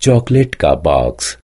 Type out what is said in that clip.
Chocolate का box.